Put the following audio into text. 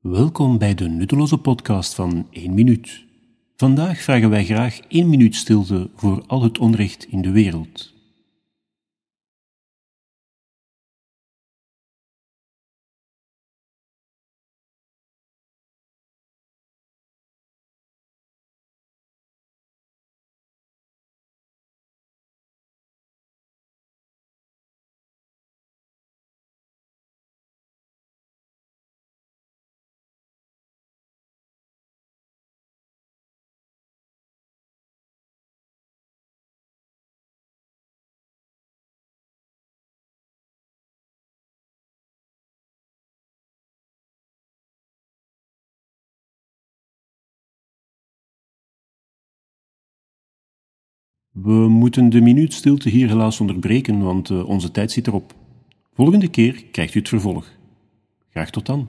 Welkom bij de nutteloze podcast van 1 minuut. Vandaag vragen wij graag 1 minuut stilte voor al het onrecht in de wereld. We moeten de minuut stilte hier helaas onderbreken, want uh, onze tijd zit erop. Volgende keer krijgt u het vervolg. Graag tot dan.